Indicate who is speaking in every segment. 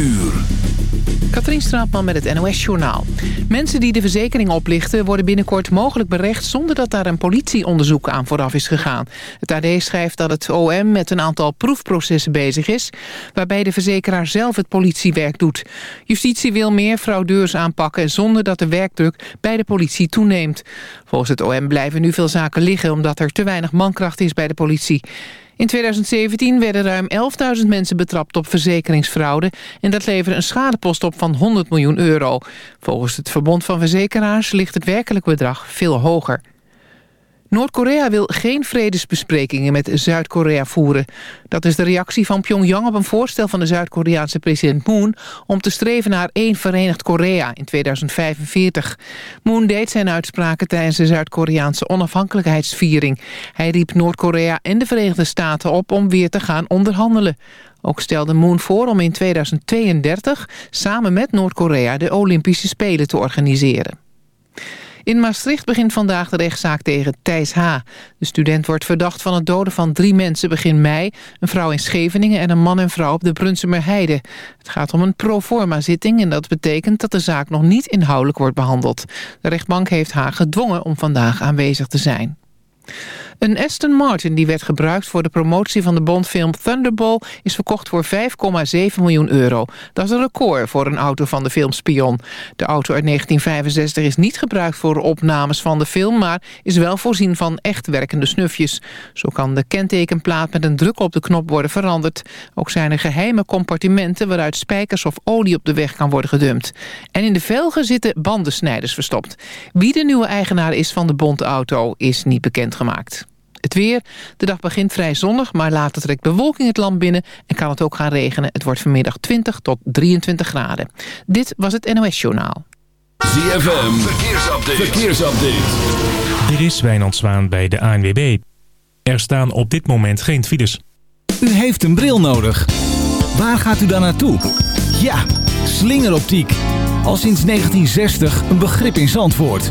Speaker 1: uur.
Speaker 2: Katrien Straatman met het NOS-journaal. Mensen die de verzekering oplichten worden binnenkort mogelijk berecht... zonder dat daar een politieonderzoek aan vooraf is gegaan. Het AD schrijft dat het OM met een aantal proefprocessen bezig is... waarbij de verzekeraar zelf het politiewerk doet. Justitie wil meer fraudeurs aanpakken... zonder dat de werkdruk bij de politie toeneemt. Volgens het OM blijven nu veel zaken liggen... omdat er te weinig mankracht is bij de politie. In 2017 werden ruim 11.000 mensen betrapt op verzekeringsfraude... en dat leverde een schadepost op van 100 miljoen euro. Volgens het Verbond van Verzekeraars ligt het werkelijke bedrag veel hoger. Noord-Korea wil geen vredesbesprekingen met Zuid-Korea voeren. Dat is de reactie van Pyongyang op een voorstel van de Zuid-Koreaanse president Moon... om te streven naar één verenigd Korea in 2045. Moon deed zijn uitspraken tijdens de Zuid-Koreaanse onafhankelijkheidsviering. Hij riep Noord-Korea en de Verenigde Staten op om weer te gaan onderhandelen. Ook stelde Moon voor om in 2032 samen met Noord-Korea de Olympische Spelen te organiseren. In Maastricht begint vandaag de rechtszaak tegen Thijs H. De student wordt verdacht van het doden van drie mensen begin mei... een vrouw in Scheveningen en een man en vrouw op de Brunsumerheide. Het gaat om een proforma-zitting en dat betekent dat de zaak nog niet inhoudelijk wordt behandeld. De rechtbank heeft H. gedwongen om vandaag aanwezig te zijn. Een Aston Martin die werd gebruikt voor de promotie van de Bondfilm Thunderball is verkocht voor 5,7 miljoen euro. Dat is een record voor een auto van de film Spion. De auto uit 1965 is niet gebruikt voor opnames van de film, maar is wel voorzien van echt werkende snufjes. Zo kan de kentekenplaat met een druk op de knop worden veranderd. Ook zijn er geheime compartimenten waaruit spijkers of olie op de weg kan worden gedumpt. En in de velgen zitten bandensnijders verstopt. Wie de nieuwe eigenaar is van de Bondauto is niet bekendgemaakt. Het weer. De dag begint vrij zonnig, maar later trekt bewolking het land binnen... en kan het ook gaan regenen. Het wordt vanmiddag 20 tot 23 graden. Dit was het NOS Journaal.
Speaker 1: ZFM, verkeersupdate. verkeersupdate.
Speaker 3: Dit is Wijnand Zwaan bij de ANWB. Er staan op dit moment geen files.
Speaker 4: U heeft een bril nodig. Waar gaat u dan naartoe? Ja, slingeroptiek. Al sinds 1960 een begrip in Zandvoort.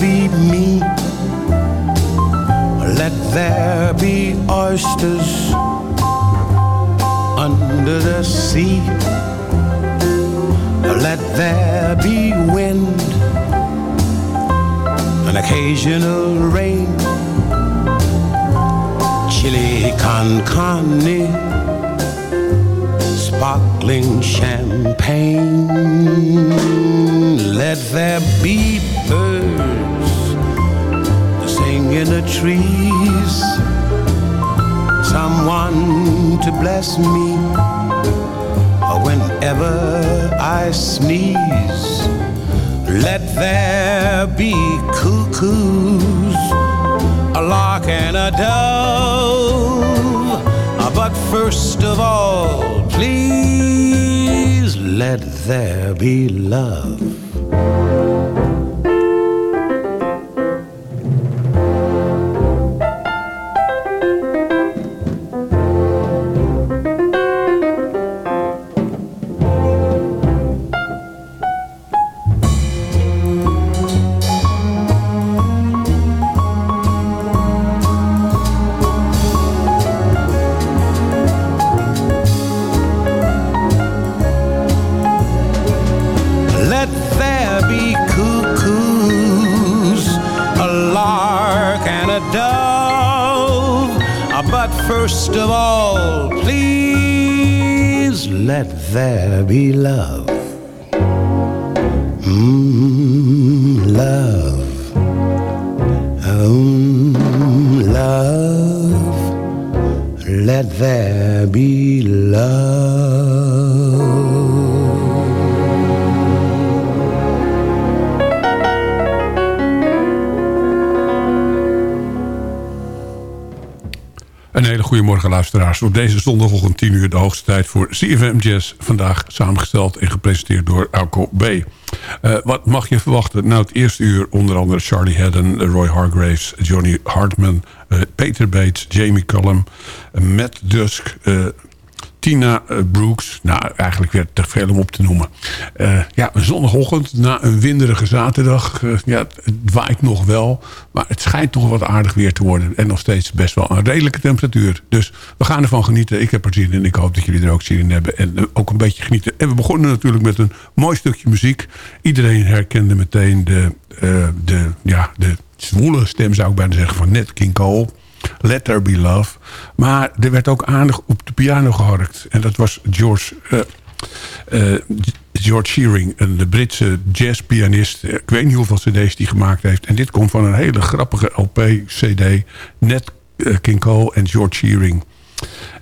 Speaker 5: Be me. Let there be oysters under the sea. Let there be wind, an occasional rain. Chili con carne, sparkling champagne. Let there be birds to sing in the trees. Someone to bless me whenever I sneeze. Let there be cuckoos, a lark and a dove. Uh, but first of all, please let there be love.
Speaker 6: Morgen luisteraars. Op deze zondagochtend 10 uur de hoogste tijd voor CFM Jazz. Vandaag samengesteld en gepresenteerd door Alco B. Eh, wat mag je verwachten? Nou, het eerste uur onder andere Charlie Haddon, Roy Hargraves, Johnny Hartman, eh, Peter Bates, Jamie Cullum, eh, Matt Dusk, Tina eh, Brooks. Nou, eigenlijk werd te veel om op te noemen. Eh, ja, een zondagochtend na een winderige zaterdag. Eh, ja, het, waait nog wel. Maar het schijnt toch wat aardig weer te worden. En nog steeds best wel een redelijke temperatuur. Dus we gaan ervan genieten. Ik heb er zin in. Ik hoop dat jullie er ook zin in hebben. En ook een beetje genieten. En we begonnen natuurlijk met een mooi stukje muziek. Iedereen herkende meteen de, de, ja, de zwoele stem, zou ik bijna zeggen, van Nat King Cole. Let There Be Love. Maar er werd ook aardig op de piano geharkt. En dat was George, eh, eh, George Shearing, de Britse jazzpianist. Ik weet niet hoeveel cd's die gemaakt heeft. En dit komt van een hele grappige LP-cd. Net eh, King Cole en George Shearing.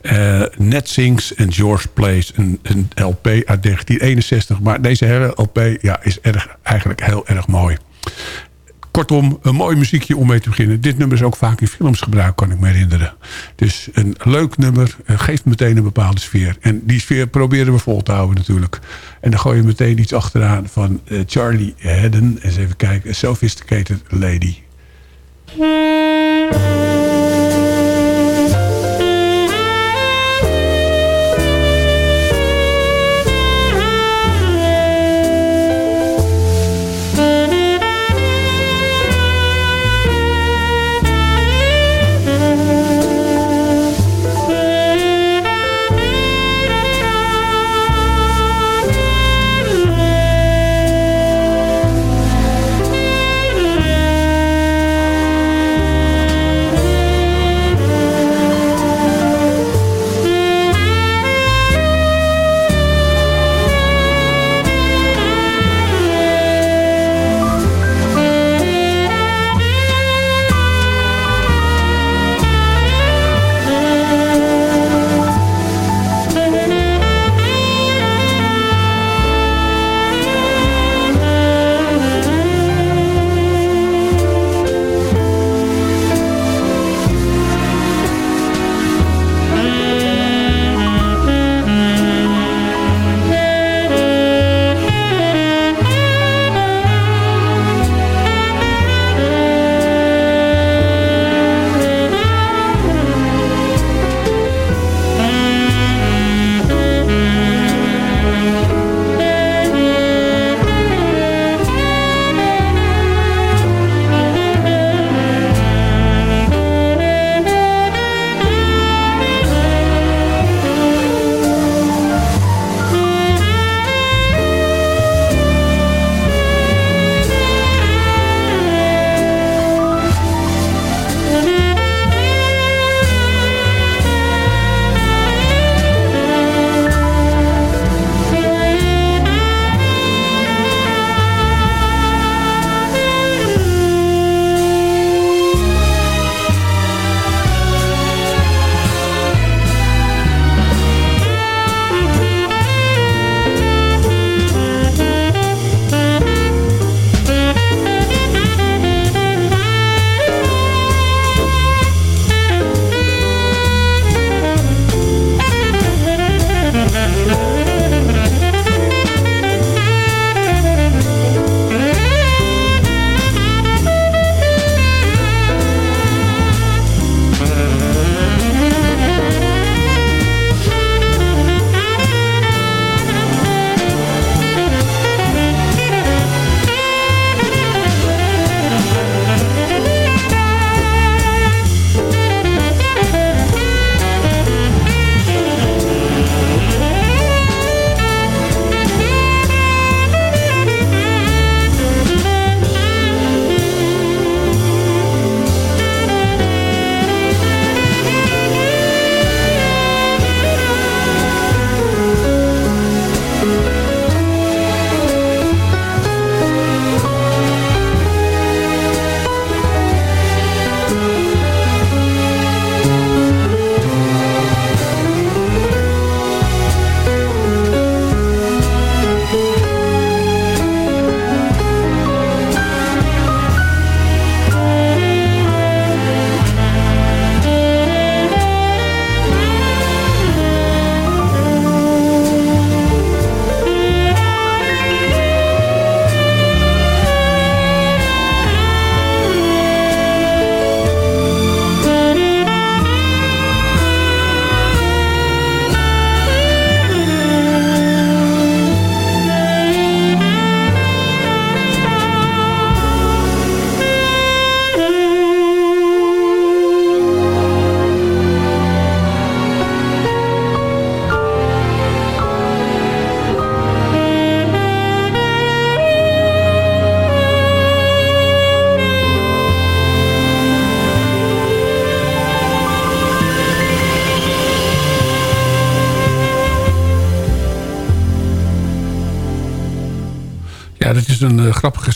Speaker 6: Eh Net Sings en George Plays. Een, een LP uit 1961. Maar deze hele LP ja, is erg, eigenlijk heel erg mooi. Kortom, een mooi muziekje om mee te beginnen. Dit nummer is ook vaak in films gebruikt, kan ik me herinneren. Dus een leuk nummer, eh, geeft meteen een bepaalde sfeer. En die sfeer proberen we vol te houden natuurlijk. En dan gooi je meteen iets achteraan van eh, Charlie Haddon. Eens even kijken, A Sophisticated Lady.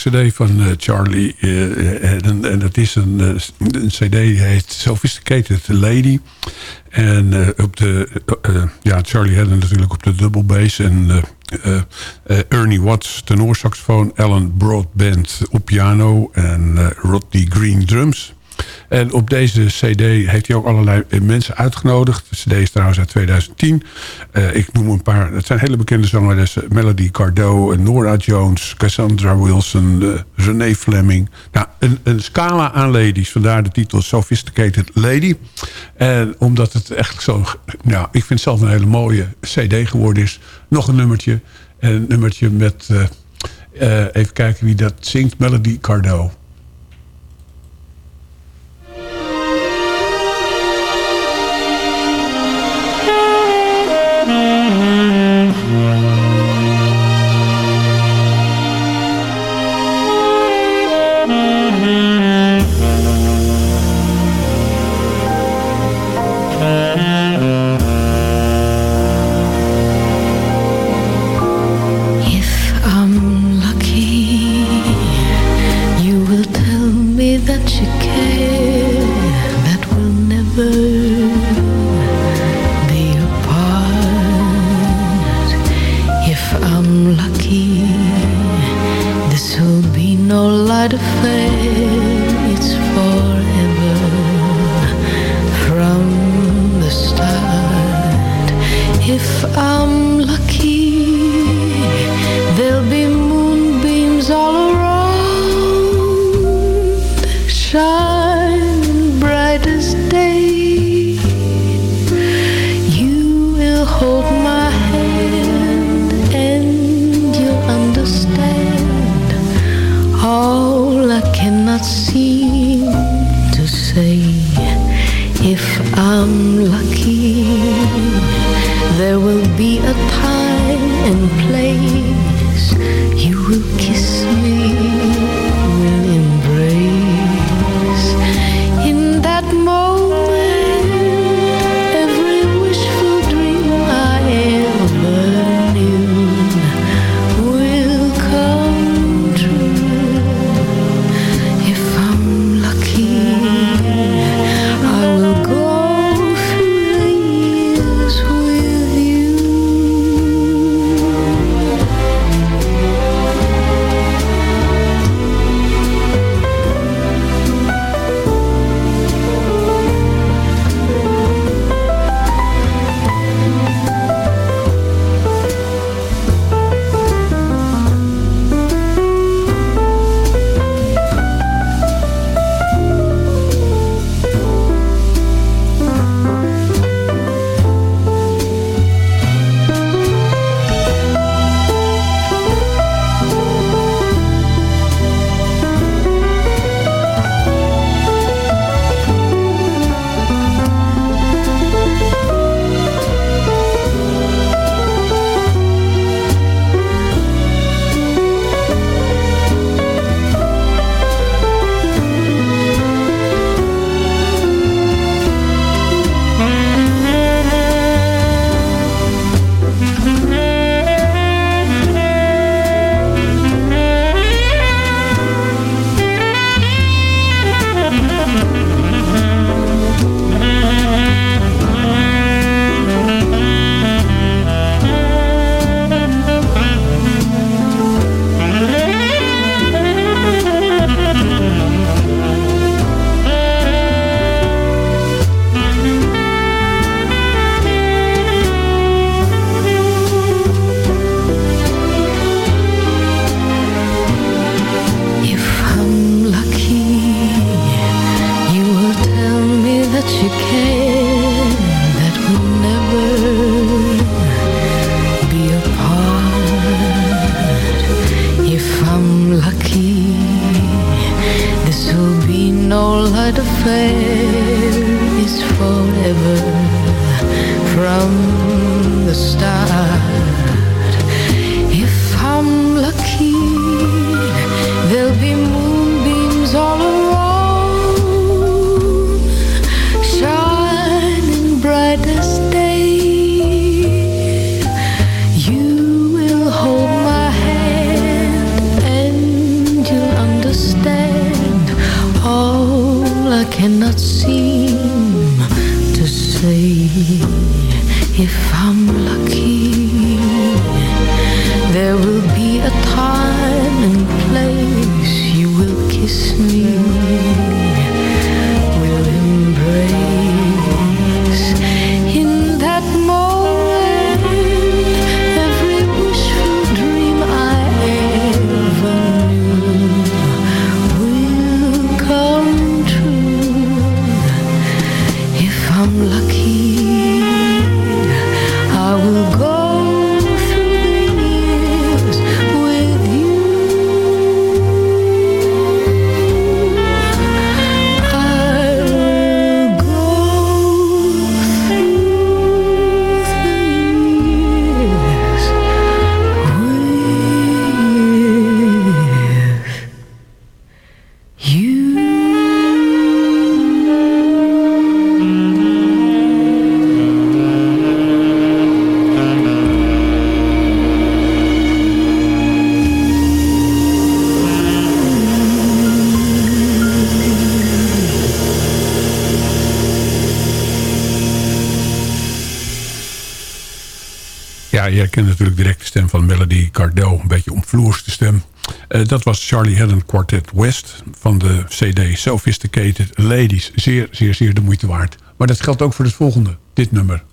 Speaker 6: Cd van eh, Charlie. eh, en, en dat is een, eh, cd die heet Sophisticated Lady. En eh, op de, eh, ja, Charlie had natuurlijk op de double bass. En eh, eh, eh, Ernie Watts tenorsaxofoon. Alan Broadband op piano. En eh, Rodney Green drums. En op deze cd heeft hij ook allerlei eh, mensen uitgenodigd. De cd is trouwens uit 2010. Eh, ik noem een paar. Het zijn hele bekende zangeressen. Melody Gardot, Nora Jones, Cassandra Wilson, eh, René Fleming. Nou, een, een scala aan ladies. Vandaar de titel Sophisticated Lady. En omdat het echt zo... Nou, ik vind het zelf een hele mooie cd geworden is. Nog een nummertje. Een nummertje met... even kijken wie dat zingt. Melody Gardot.
Speaker 7: If I'm lucky, there will be a time and place you will kiss me,
Speaker 6: Herkent natuurlijk direct de stem van Melody Gardot. Een beetje omvloerste stem. Eh, dat was Charlie Haddon Quartet West van de CD Sophisticated Ladies. Zeer, zeer, zeer de moeite waard. Maar dat geldt ook voor het volgende. Dit nummer.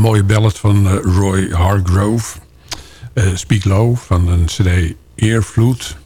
Speaker 6: Een mooie ballad van eh, Roy Hargrove. Eh, Speak Low van een cd Eervloed.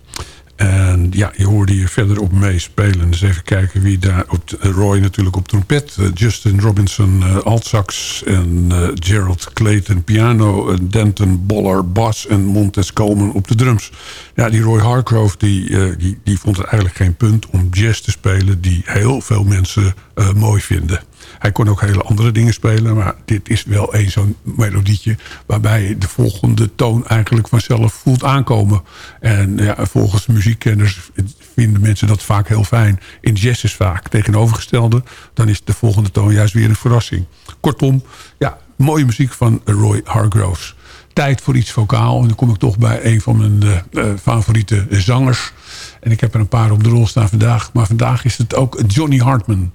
Speaker 6: En ja, je hoorde hier verder op meespelen. Dus even kijken wie daar... Op Roy natuurlijk op trompet. eh, Justin Robinson uh, altsax. En Gerald Clayton piano. en Denton Boller bas. En Montez Coleman op de drums. Ja, die Roy Hargrove die, die, die vond het eigenlijk geen punt om jazz te spelen... die heel veel mensen mooi vinden. Hij kon ook hele andere dingen spelen. Maar dit is wel een zo'n melodietje... waarbij de volgende toon eigenlijk vanzelf voelt aankomen. En ja, volgens muziekkenners vinden mensen dat vaak heel fijn. In jazz is vaak tegenovergestelde. Dan is de volgende toon juist weer een verrassing. Kortom, ja, mooie muziek van Roy Hargroves. Tijd voor iets vocaal. En dan kom ik toch bij een van mijn uh, uh, favoriete zangers. En ik heb er een paar op de rol staan vandaag. Maar vandaag is het ook Johnny Hartman.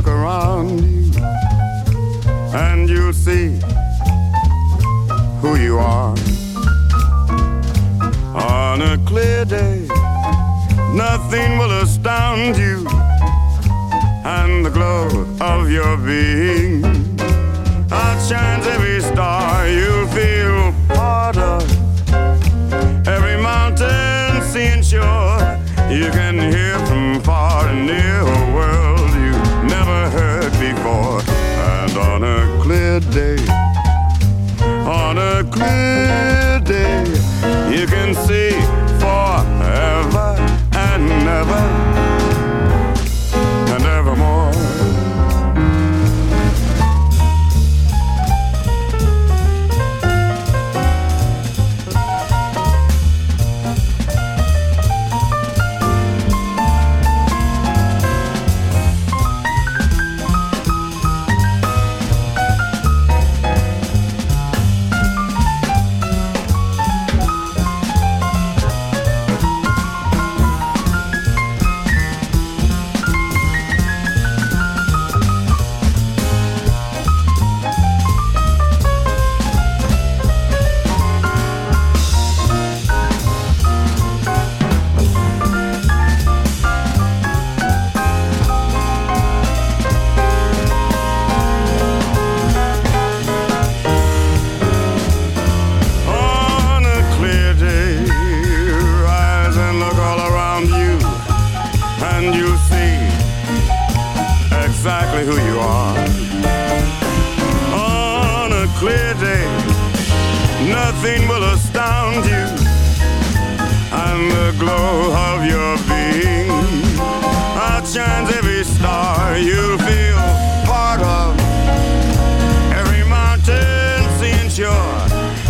Speaker 8: Look around you, and you'll see who you are. On a clear day, nothing will astound you, and the glow of your being outshines you can see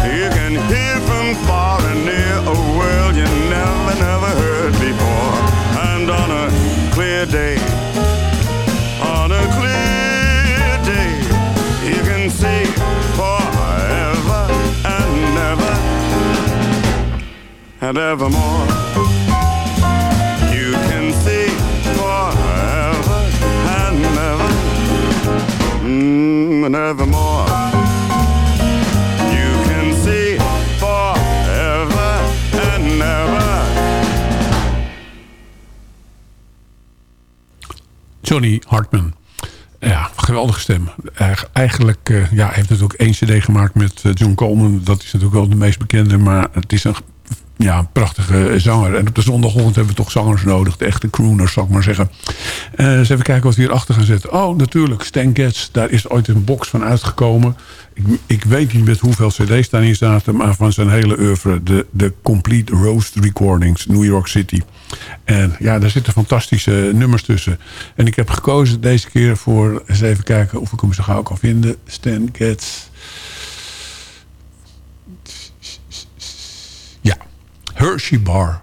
Speaker 8: You can hear from far and near a world you never, never heard before. And on a clear day, on a clear day, you can see forever and ever and evermore. You can see forever and ever mm, and evermore.
Speaker 6: Johnny Hartman. Ja, geweldige stem. Eig- Eigenlijk uh, ja, hij heeft natuurlijk één cd gemaakt met uh, John Coleman. Dat is natuurlijk wel de meest bekende. Maar het is een, ja, prachtige zanger. En op de zondagochtend hebben we toch zangers nodig. De echte crooners, zal ik maar zeggen. Uh, eens even kijken wat we hierachter gaan zetten. Oh, natuurlijk. Stan Getz. Daar is ooit een box van uitgekomen. Ik, ik weet niet met hoeveel cd's daarin zaten. Maar van zijn hele oeuvre. De, de Complete Roast Recordings. New York City. En ja, daar zitten fantastische nummers tussen. En ik heb gekozen deze keer voor... Eens even kijken of ik hem zo gauw kan vinden. Stan Getz. Hershey Bar.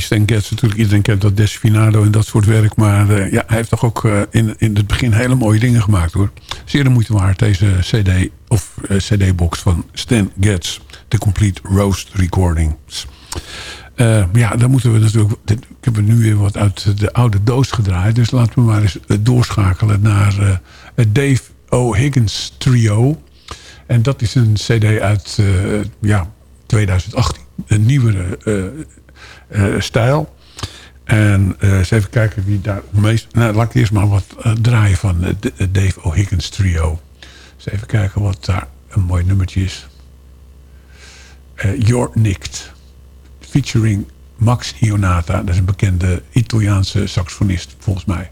Speaker 6: Stan Getz natuurlijk. Iedereen kent dat Desfinado en dat soort werk. Maar eh, ja, hij heeft toch ook eh, in, in het begin hele mooie dingen gemaakt hoor. Zeer de moeite waard deze cd of eh, cd-box van Stan Getz. The Complete Roast Recordings. Ja, dan moeten we natuurlijk... dit- Ik heb nu weer wat uit de oude doos gedraaid. Dus laten we maar eens doorschakelen naar het Dave O'Higgins Trio. En dat is een cd uit ja, 2018. Een nieuwere stijl. En eh, eens even kijken wie daar meest... Nou, laat ik eerst maar wat eh, draaien van Dave O'Higgins Trio. Eens even kijken wat daar een mooi nummertje is. Eh You're Nicked. Featuring Max Ionata. Dat is een bekende Italiaanse saxofonist, volgens mij.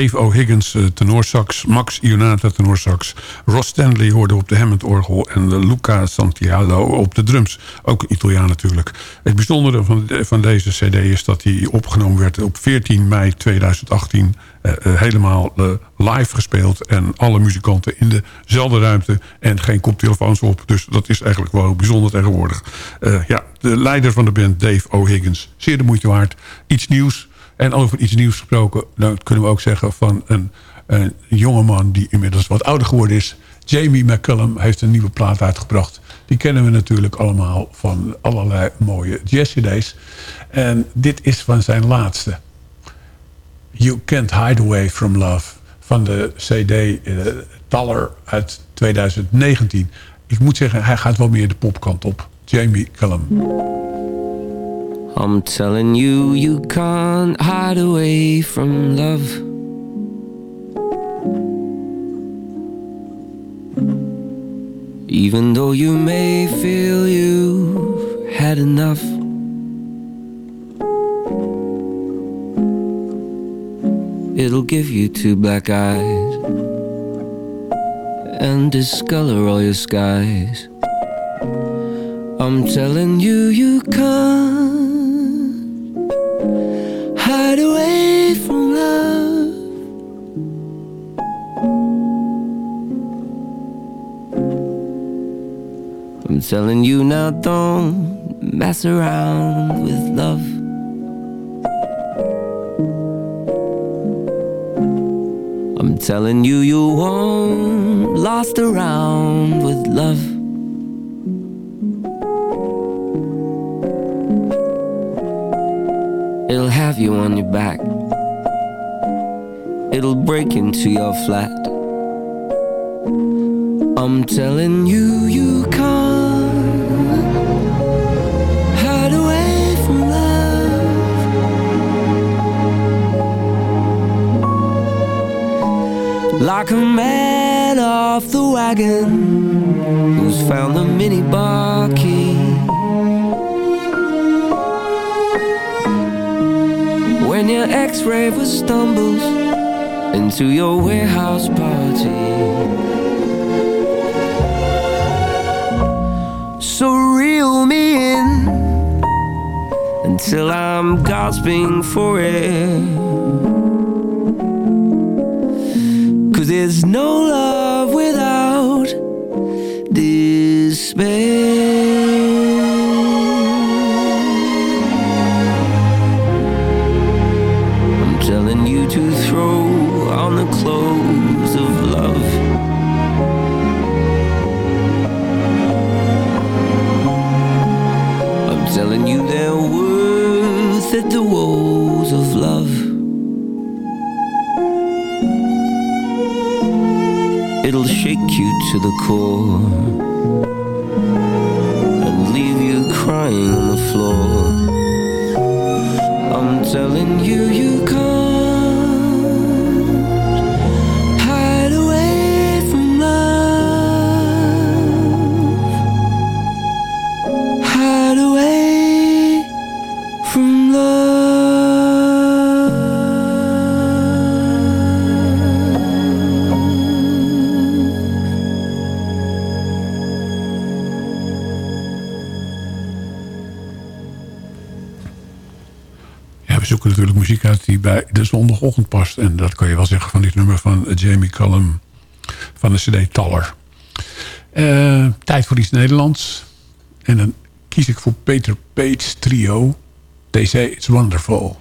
Speaker 6: Dave O'Higgins, uh, tenorsax. Max Ionata, tenorsax. Ross Stanley hoorde op de Hammond-orgel. En Luca Santiago op de drums. Ook Italiaan natuurlijk. Het bijzondere van, van deze cd is dat hij opgenomen werd op 14 mei 2018. Uh, helemaal live gespeeld. En alle muzikanten in dezelfde ruimte. En geen koptelefoons op. Dus dat is eigenlijk wel bijzonder tegenwoordig. ja, de leider van de band, Dave O'Higgins. Zeer de moeite waard. Iets nieuws en over iets nieuws gesproken, dan kunnen we ook zeggen van een, een jongeman die inmiddels wat ouder geworden is. Jamie McCullum heeft een nieuwe plaat uitgebracht. Die kennen we natuurlijk allemaal van allerlei mooie jazz En dit is van zijn laatste. You Can't Hide Away From Love. Van de CD uh, Taller uit 2019. Ik moet zeggen, hij gaat wel meer de popkant op. Jamie Cullum.
Speaker 9: I'm telling you, you can't hide away from love. Even though you may feel you've had enough. It'll give you two black eyes and discolor all your skies. I'm telling you, you can't telling you now, don't mess around with love. I'm telling you, you won't last around with love. It'll have you on your back. It'll break into your flat. I'm telling you, you can't Like a man off the wagon who's found the minibar key. When your ex-raver stumbles into your warehouse party So reel me in Until I'm gasping for air is no love. To the core
Speaker 6: zondagochtend past. En dat kan je wel zeggen van dit nummer van Jamie Cullum van de cd Taller. Uh, tijd voor iets Nederlands. En dan kies ik voor Peter Page Trio. They say it's wonderful.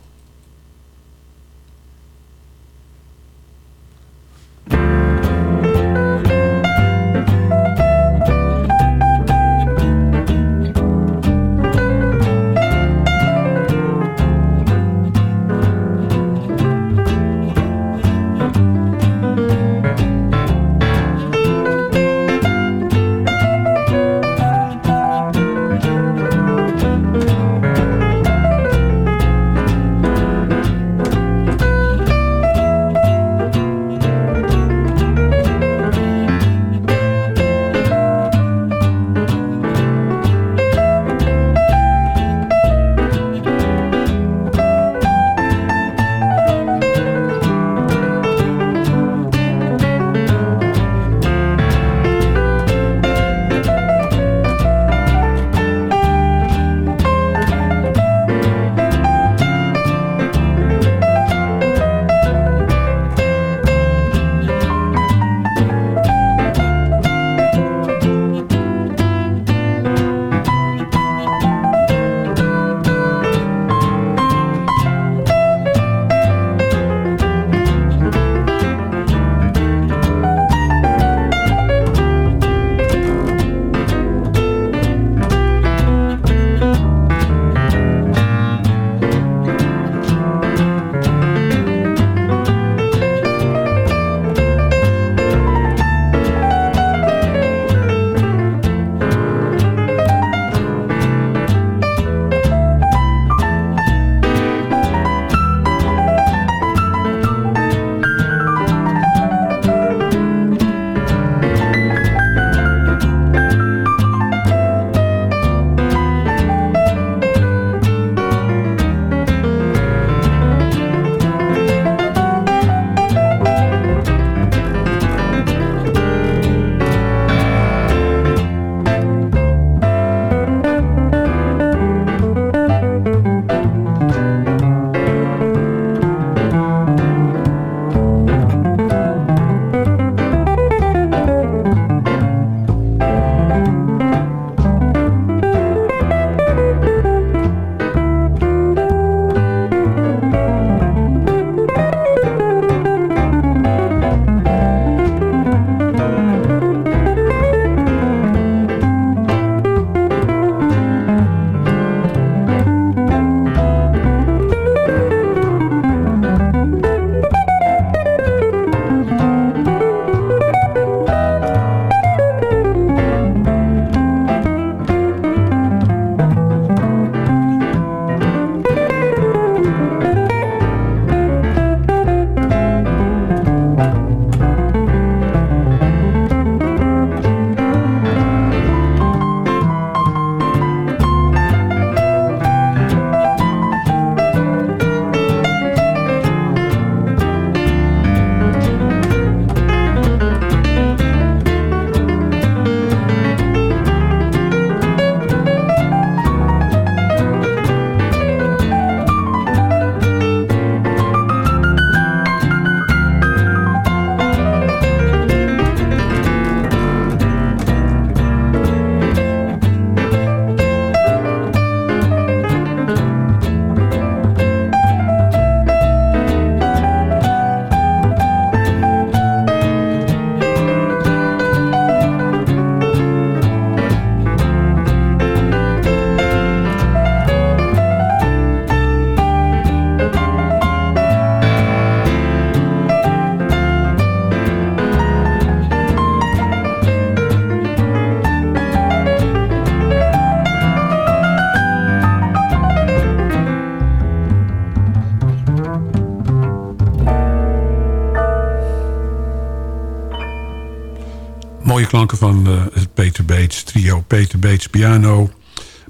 Speaker 10: Van eh, het Peter Bates trio. Peter Bates piano,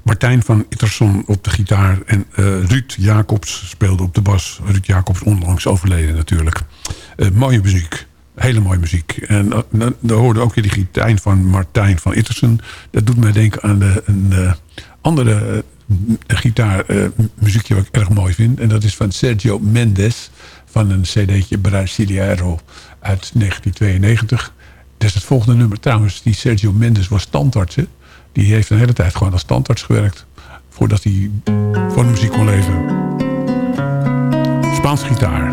Speaker 10: Martijn van Itterson op de gitaar... en eh, Ruud Jacobs speelde op de bas. Ruud Jacobs onlangs overleden natuurlijk. Eh, mooie muziek. Hele mooie muziek. En dan daar hoorde ook weer die gitaar van Martijn van Itterson. Dat doet mij denken aan de, een andere gitaarmuziekje wat ik erg mooi vind. En dat is van Sergio Mendes van een cd'tje Brasileiro uit 1992. Is het volgende nummer. Trouwens, die Sergio Mendes was standarts. Hè? Die heeft een hele tijd gewoon als standarts gewerkt. Voordat hij voor de muziek kon leven. Spaans gitaar.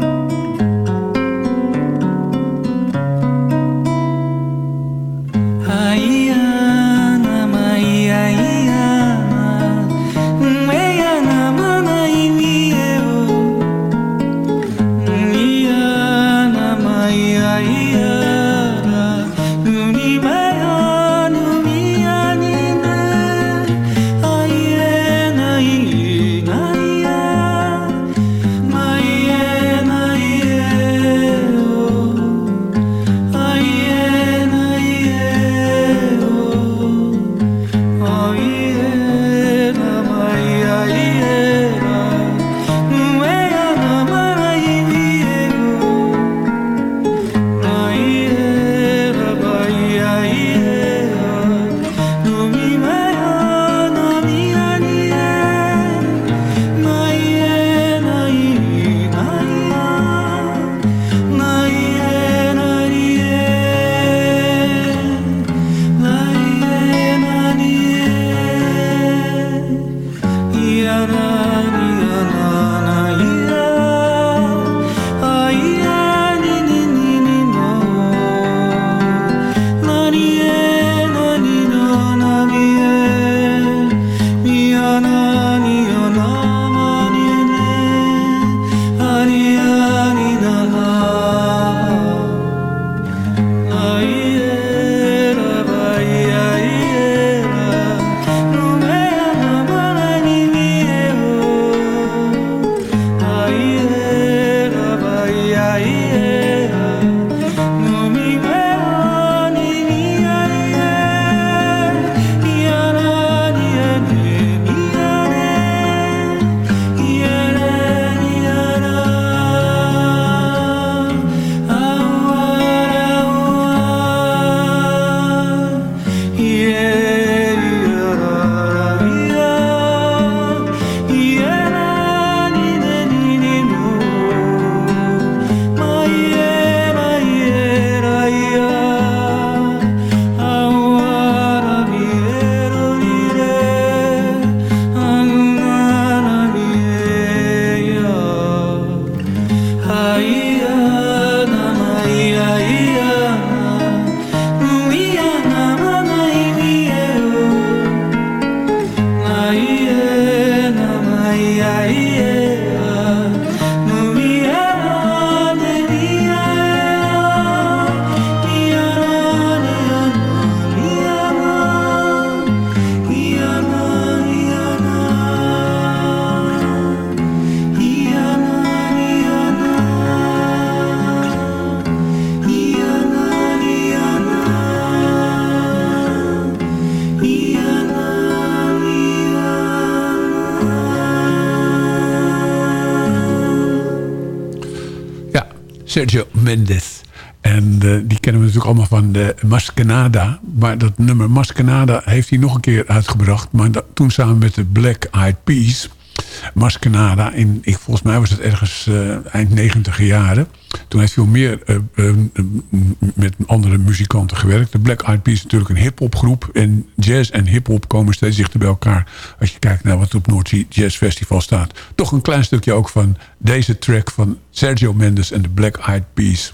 Speaker 10: Sergio Mendes. En uh, die kennen we natuurlijk allemaal van de Mascanada. Maar dat nummer Mascanada heeft hij nog een keer uitgebracht. Maar dat, toen samen met de Black Eyed Peas. Mascanada. In, ik, volgens mij was het ergens uh, eind negentiger jaren. Toen heeft veel meer uh, met andere muzikanten gewerkt. De Black Eyed Peas is natuurlijk een hip-hop groep. En jazz en hip-hop komen steeds dichter bij elkaar. Als je kijkt naar wat op Noordzee Jazz Festival staat. Toch een klein stukje ook van deze track van Sergio Mendes en de Black Eyed Peas.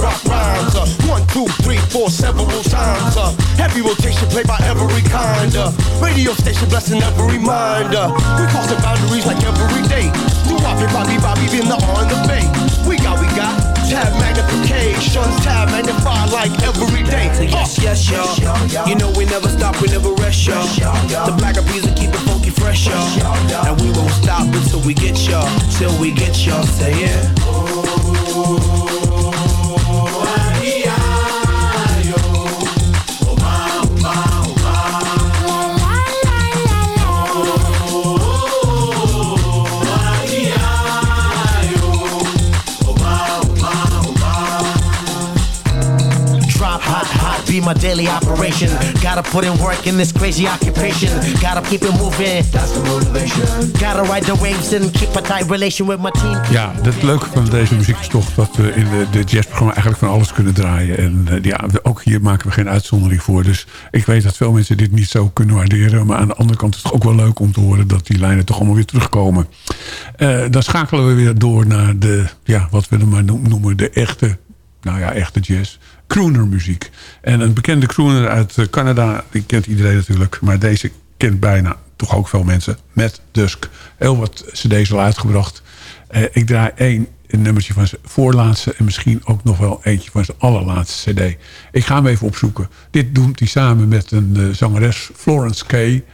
Speaker 11: Rock rhymes. Uh, one, two, three, four, several times. Uh, heavy rotation played by every kind. Uh, radio station blessing every mind. Uh, we crossing boundaries like every day. Do Bobby, Bobby, Bobby, been the on the bay. We got, we got tab magnification, tab magnify like every day.
Speaker 12: So yes, yes, y'all. You know we never stop, we never rest, y'all. The black peas will keep it funky fresh, y'all. And we won't stop until we get y'all, till we get y'all. Say yeah.
Speaker 13: Be my daily operation. Gotta put in work in this crazy occupation. Gotta keep it moving. That's the motivation. Gotta ride the waves and keep a tight relation with my team.
Speaker 6: Ja, het leuke van deze muziek is toch dat we in de, de jazzprogramma eigenlijk van alles kunnen draaien. En eh, ja, ook hier maken we geen uitzondering voor. Dus ik weet dat veel mensen dit niet zo kunnen waarderen. Maar aan de andere kant is het ook wel leuk om te horen dat die lijnen toch allemaal weer terugkomen. Eh, dan schakelen we weer door naar de, ja, wat we dan maar no- noemen, de echte, nou ja, echte jazz. Croonermuziek. En een bekende crooner uit eh, Canada, die kent iedereen natuurlijk. Maar deze kent bijna toch ook veel mensen. Matt Dusk. Heel wat cd's al uitgebracht. Eh, ik draai één nummertje van zijn voorlaatste... en misschien ook nog wel eentje van zijn allerlaatste cd. Ik ga hem even opzoeken. Dit doet hij samen met een eh, zangeres, Florence Kay.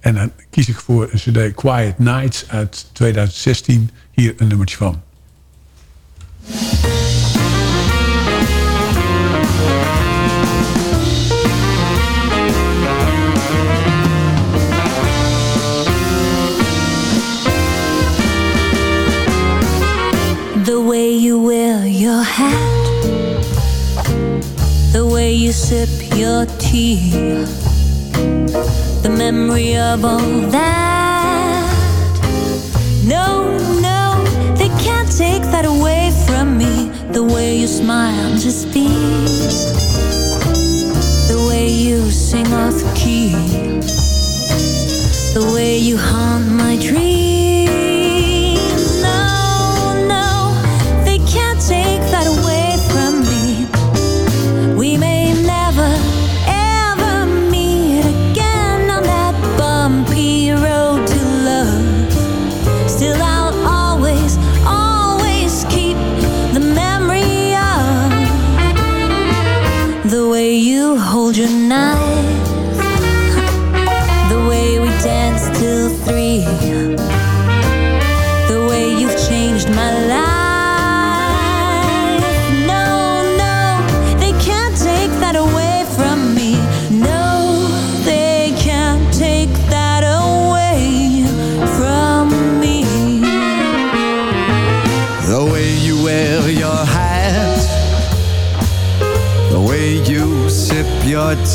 Speaker 6: En dan kies ik voor een cd Quiet Nights uit 2016. Hier een nummertje van.
Speaker 14: Of all that. No, no, they can't take that away from me. The way you smile just beams, the way you sing off key, the way you haunt my dreams.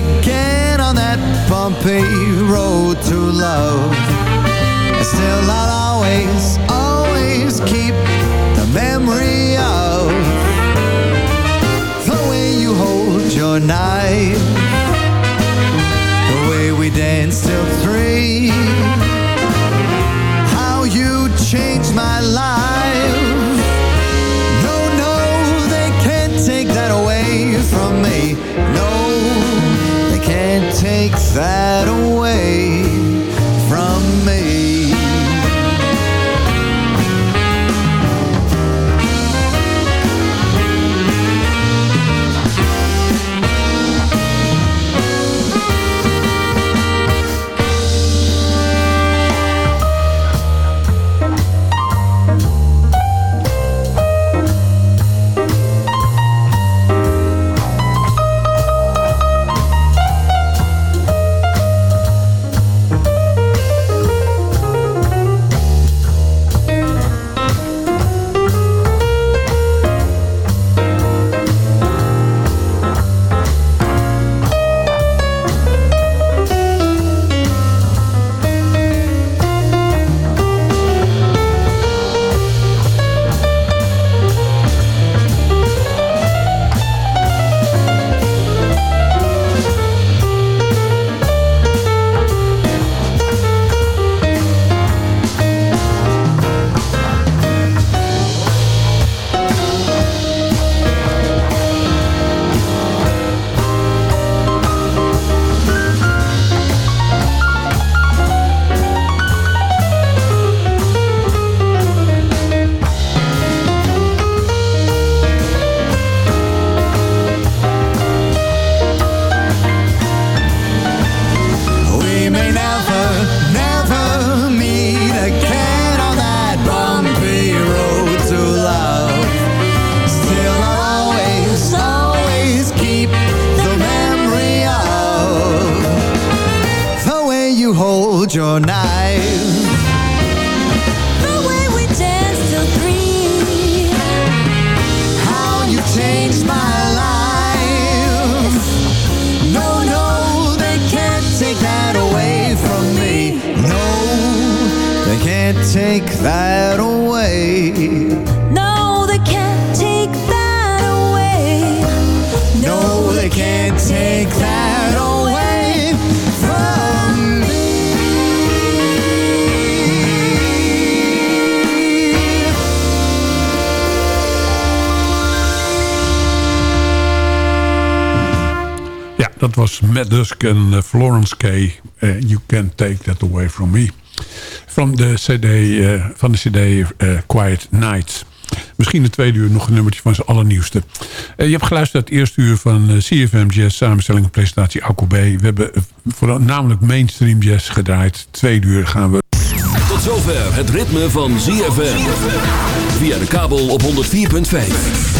Speaker 15: again on that bumpy road to love. Still, I'll always, always keep the memory of the way you hold your knife, the way we danced till three, take that away
Speaker 6: Dusk en eh, Florence Kay. eh, you Can't Take That Away From Me. Van de CD, eh, van de CD Quiet Nights. Misschien de tweede uur nog een nummertje van zijn allernieuwste. Je hebt geluisterd naar het eerste uur van CFM Jazz... samenstelling en presentatie Akko B. We hebben voornamelijk mainstream jazz gedraaid. Tweede uur gaan we...
Speaker 1: Tot zover het ritme van ZFM. Via de kabel op 104.5.